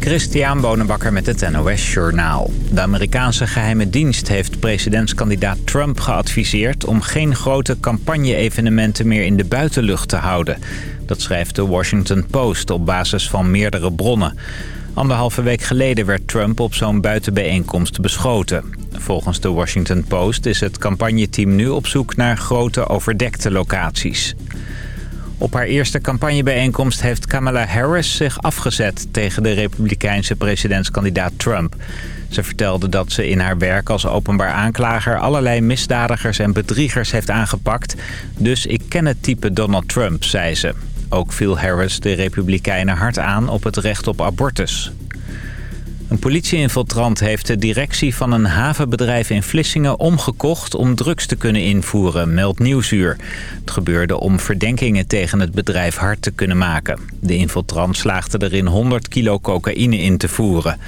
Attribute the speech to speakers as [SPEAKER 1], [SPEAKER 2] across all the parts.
[SPEAKER 1] Christian Bonenbakker met het NOS Journaal. De Amerikaanse geheime dienst heeft presidentskandidaat Trump geadviseerd... om geen grote campagne-evenementen meer in de buitenlucht te houden. Dat schrijft de Washington Post op basis van meerdere bronnen. Anderhalve week geleden werd Trump op zo'n buitenbijeenkomst beschoten. Volgens de Washington Post is het campagneteam nu op zoek naar grote overdekte locaties. Op haar eerste campagnebijeenkomst heeft Kamala Harris zich afgezet tegen de republikeinse presidentskandidaat Trump. Ze vertelde dat ze in haar werk als openbaar aanklager allerlei misdadigers en bedriegers heeft aangepakt. Dus ik ken het type Donald Trump, zei ze. Ook viel Harris de republikeinen hard aan op het recht op abortus. Een politieinfiltrant heeft de directie van een havenbedrijf in Vlissingen omgekocht om drugs te kunnen invoeren, meldt Nieuwsuur. Het gebeurde om verdenkingen tegen het bedrijf hard te kunnen maken. De infiltrant slaagde erin 100 kilo cocaïne in te voeren.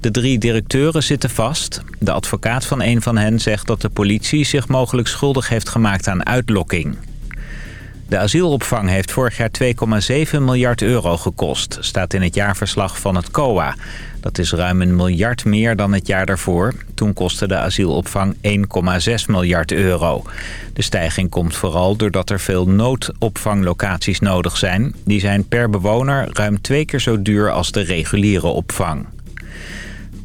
[SPEAKER 1] De drie directeuren zitten vast. De advocaat van een van hen zegt dat de politie zich mogelijk schuldig heeft gemaakt aan uitlokking. De asielopvang heeft vorig jaar 2,7 miljard euro gekost, staat in het jaarverslag van het COA. Dat is ruim een miljard meer dan het jaar daarvoor. Toen kostte de asielopvang 1,6 miljard euro. De stijging komt vooral doordat er veel noodopvanglocaties nodig zijn. Die zijn per bewoner ruim twee keer zo duur als de reguliere opvang.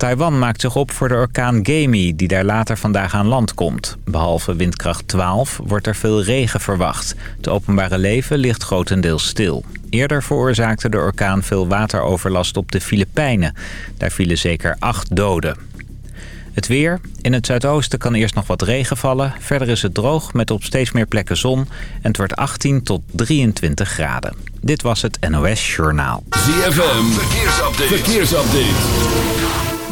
[SPEAKER 1] Taiwan maakt zich op voor de orkaan Gemi die daar later vandaag aan land komt. Behalve windkracht 12 wordt er veel regen verwacht. Het openbare leven ligt grotendeels stil. Eerder veroorzaakte de orkaan veel wateroverlast op de Filipijnen. Daar vielen zeker acht doden. Het weer. In het zuidoosten kan eerst nog wat regen vallen. Verder is het droog met op steeds meer plekken zon. En het wordt 18 tot 23 graden. Dit was het NOS Journaal.
[SPEAKER 2] ZFM. Verkeersupdate. Verkeersupdate.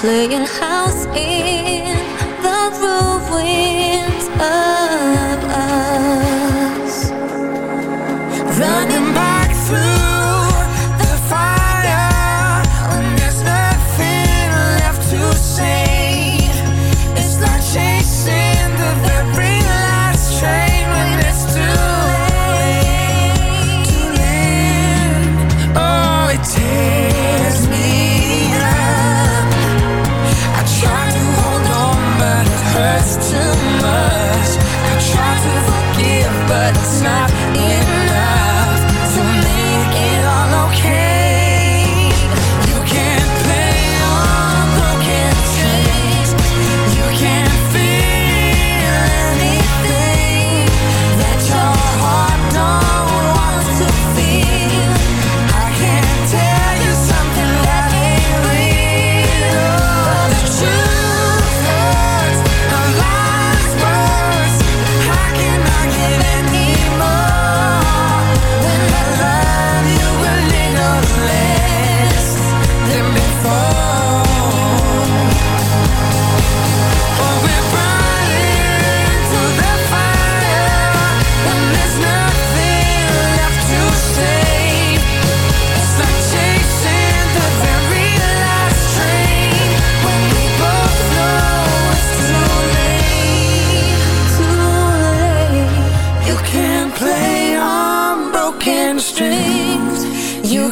[SPEAKER 3] Playing house in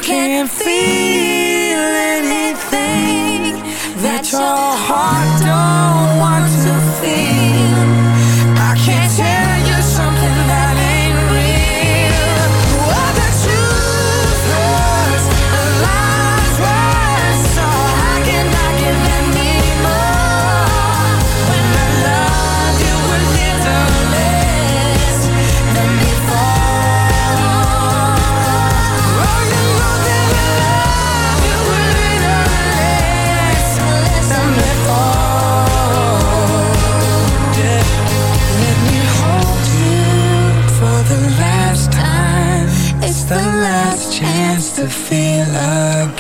[SPEAKER 4] can't feel anything that your
[SPEAKER 5] heart don't want to feel. feel like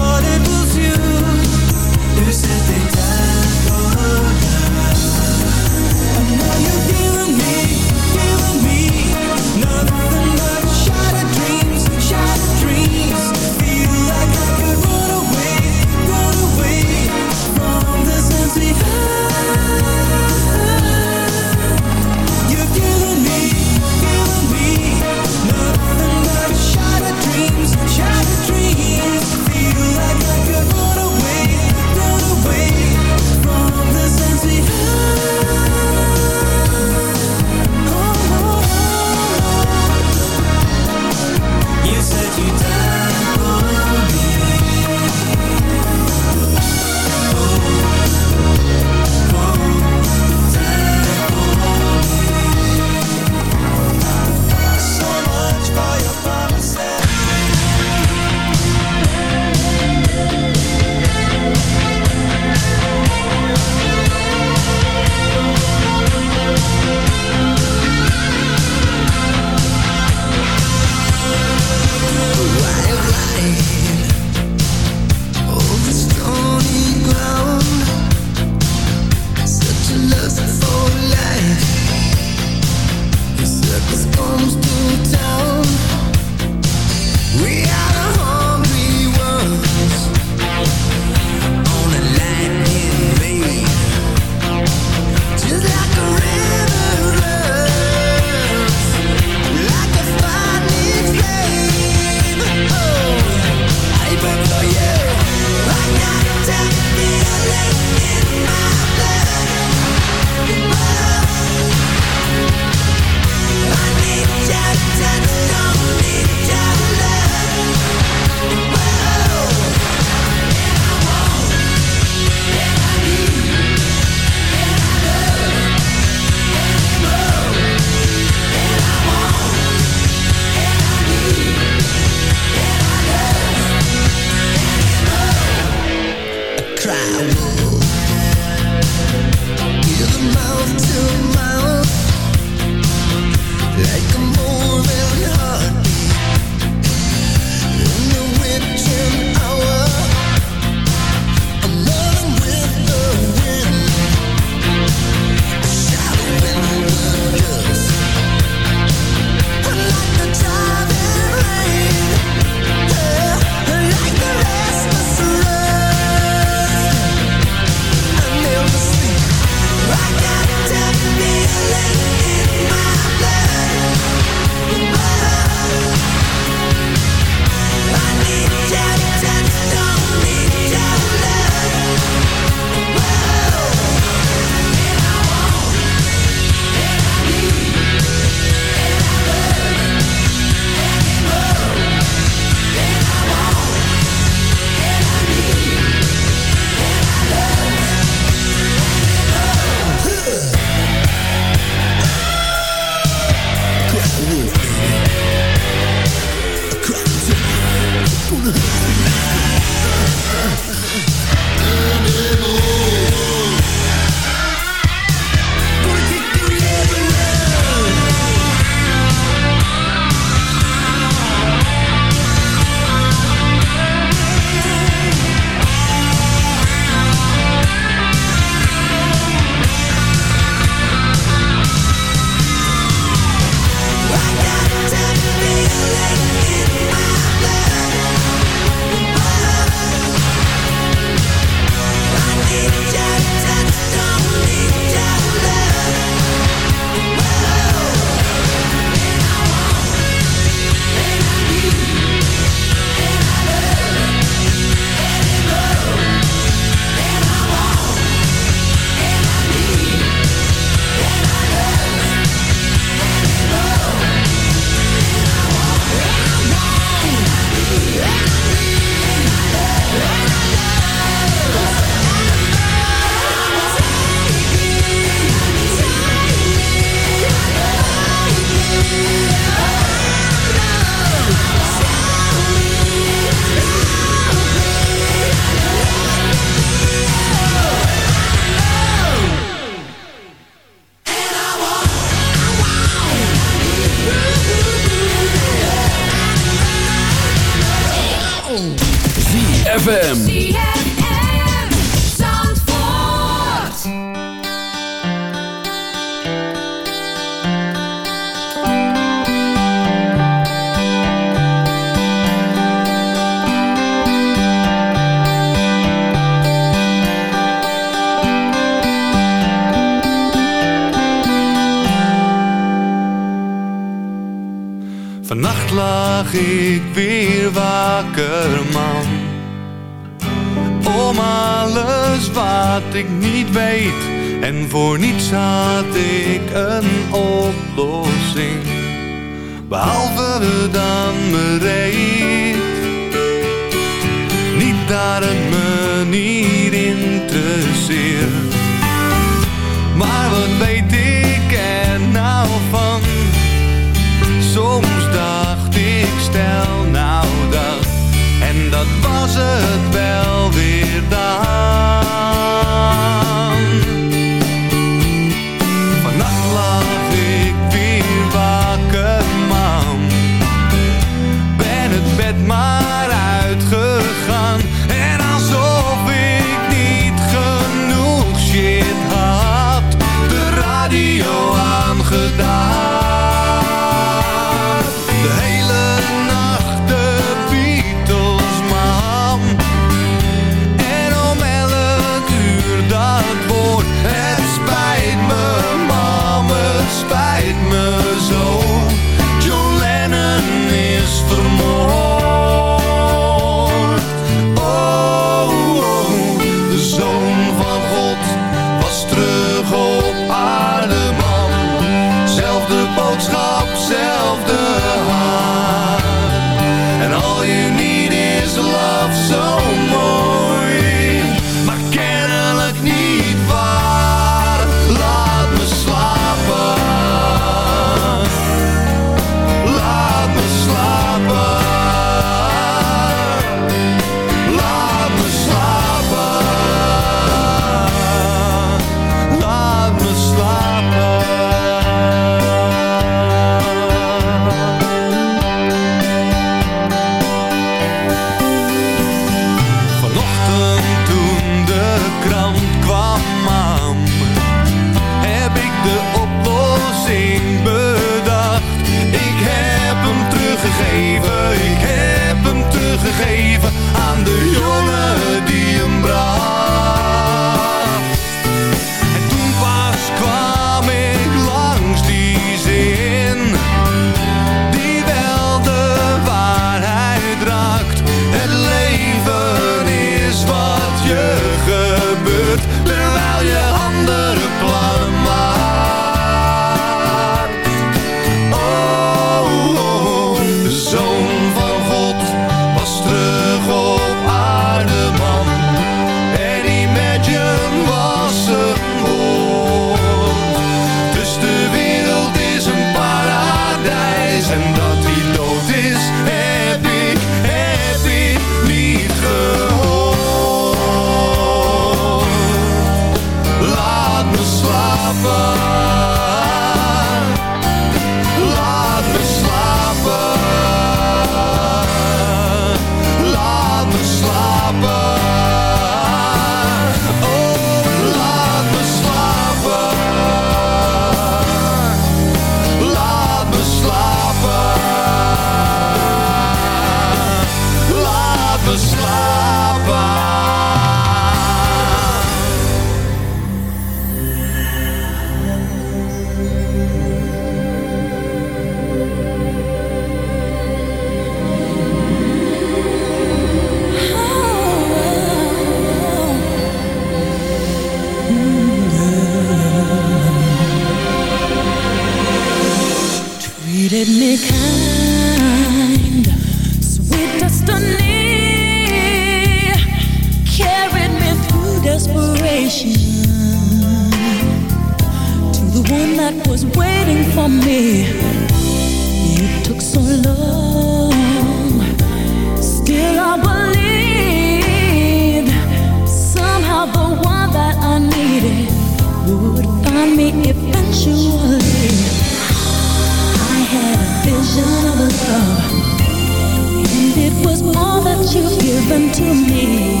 [SPEAKER 5] that you've given to me.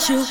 [SPEAKER 6] 行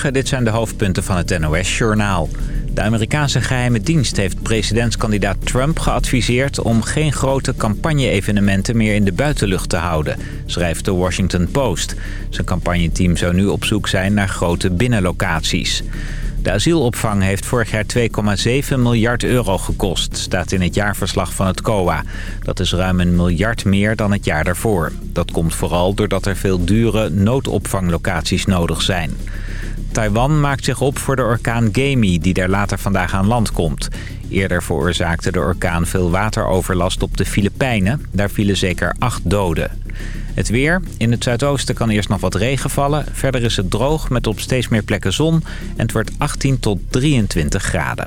[SPEAKER 6] Dit zijn de hoofdpunten van het NOS-journaal. De
[SPEAKER 1] Amerikaanse geheime dienst heeft presidentskandidaat Trump geadviseerd... om geen grote campagne-evenementen meer in de buitenlucht te houden, schrijft de Washington Post. Zijn campagneteam zou nu op zoek zijn naar grote binnenlocaties. De asielopvang heeft vorig jaar 2,7 miljard euro gekost, staat in het jaarverslag van het COA. Dat is ruim een miljard meer dan het jaar daarvoor. Dat komt vooral doordat er veel dure noodopvanglocaties nodig zijn. Taiwan maakt zich op voor de orkaan Gemi, die daar later vandaag aan land komt. Eerder veroorzaakte de orkaan veel wateroverlast op de Filipijnen. Daar vielen zeker acht doden. Het weer. In het zuidoosten kan eerst nog wat regen vallen. Verder is het droog met op steeds meer plekken zon. En het wordt 18 tot 23 graden.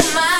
[SPEAKER 7] my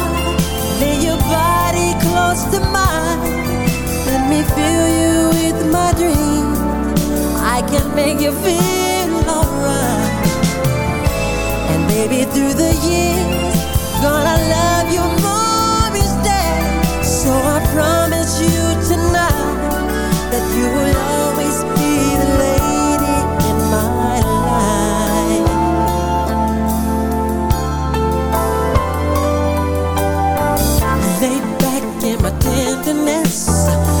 [SPEAKER 8] I can make you feel alright. And baby, through the years, gonna love you more each day. So I promise you tonight that you will always be the lady in my life. Laid back in my tenderness.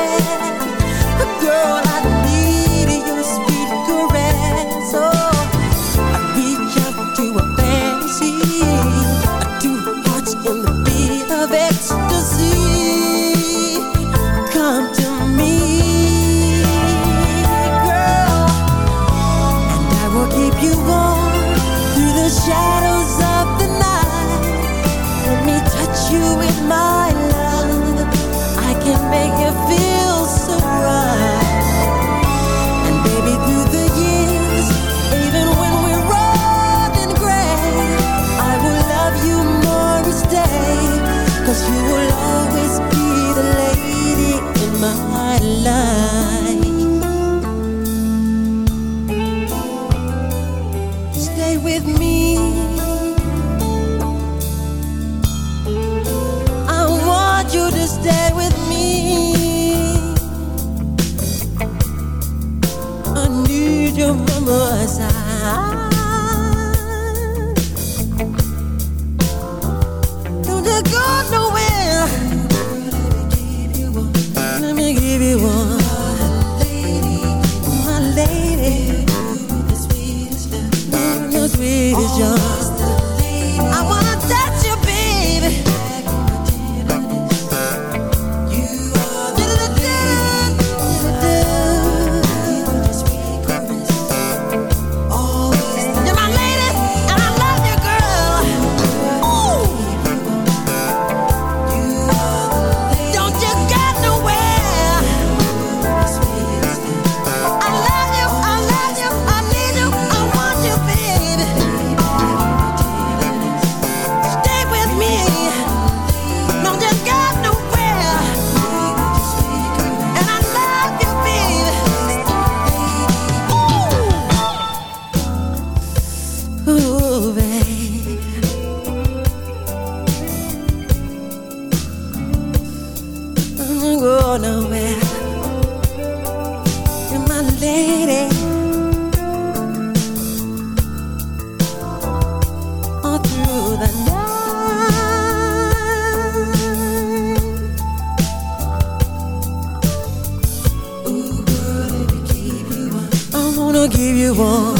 [SPEAKER 8] you are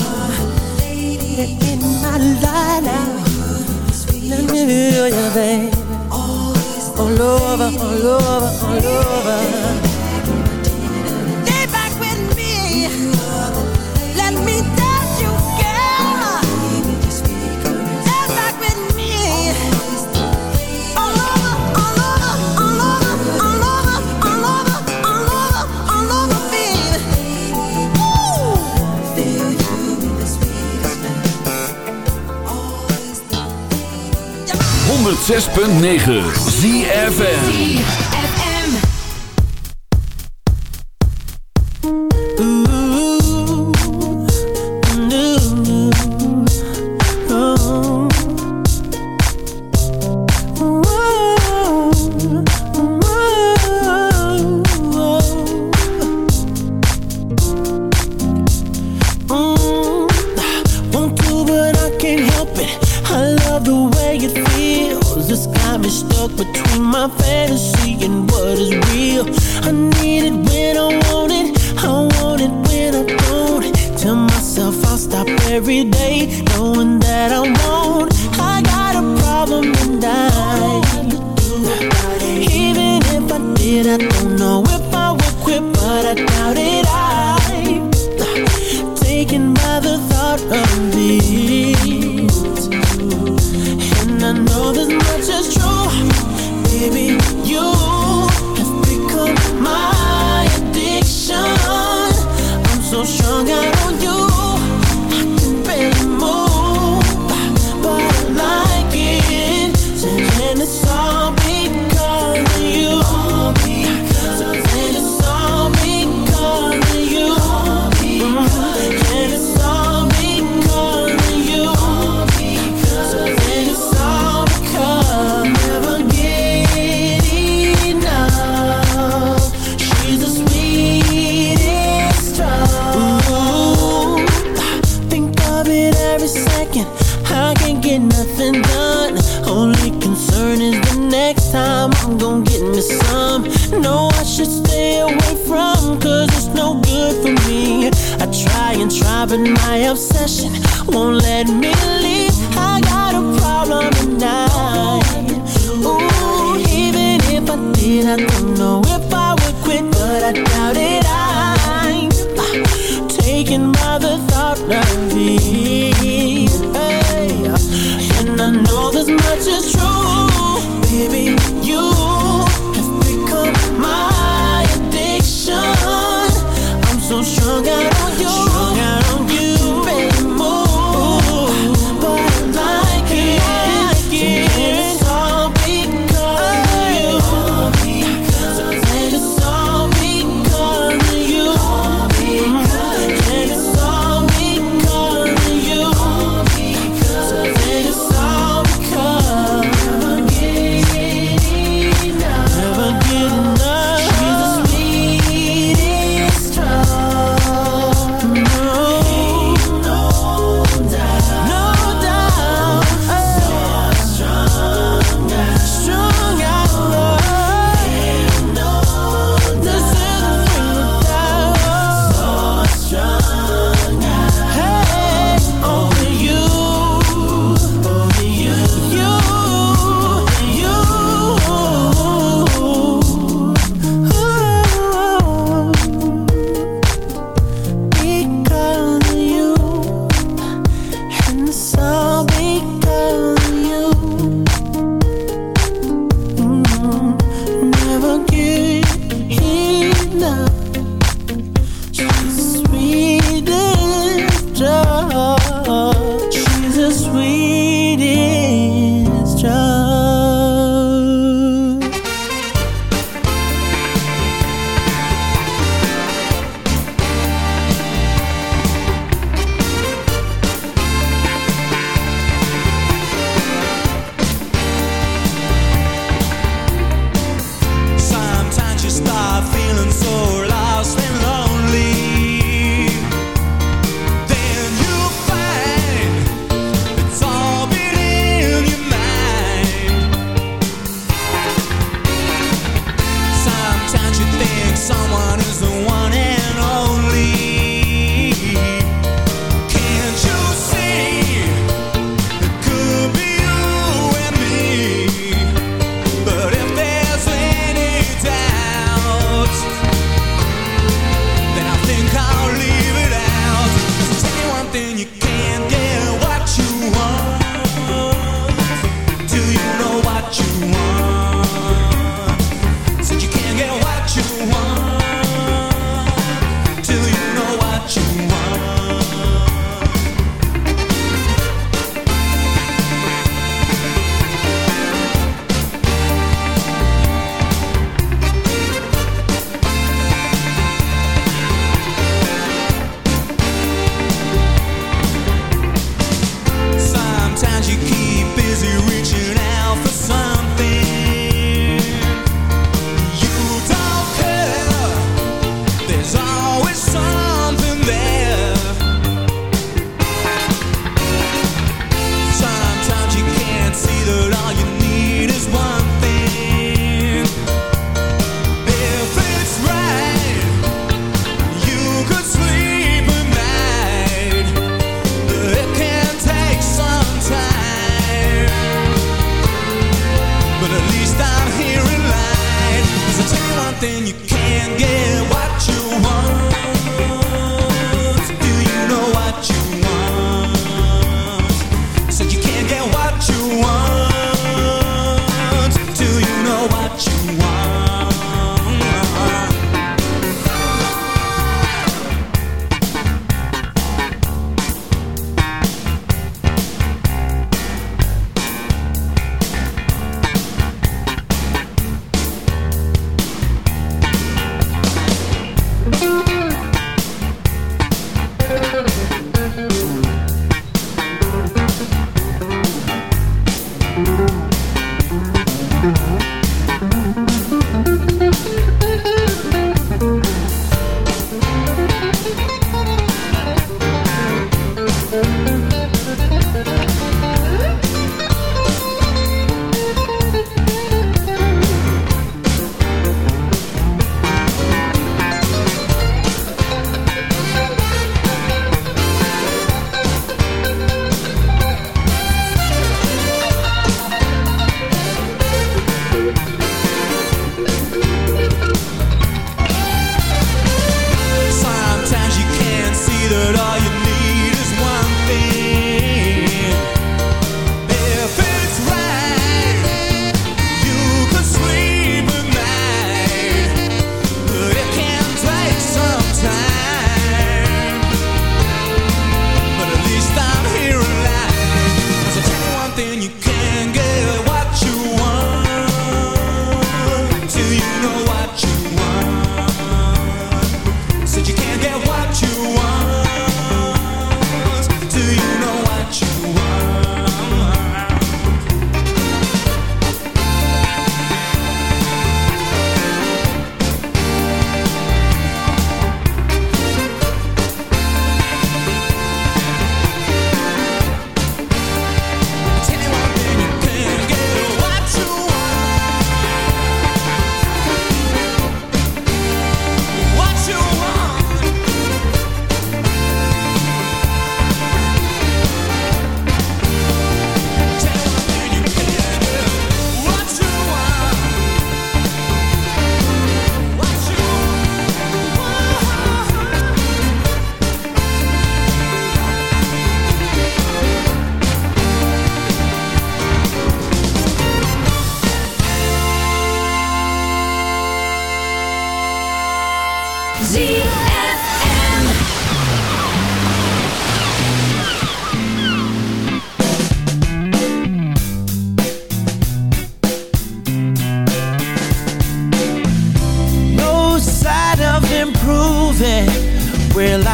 [SPEAKER 8] in my life
[SPEAKER 9] now. Let me feel you, baby. All over, all over, all over.
[SPEAKER 8] 106.9 ZFN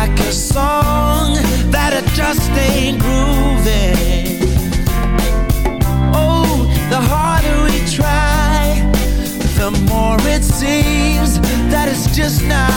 [SPEAKER 8] like a
[SPEAKER 9] song that I just ain't grooving. Oh, the harder we try, the more it seems that it's just not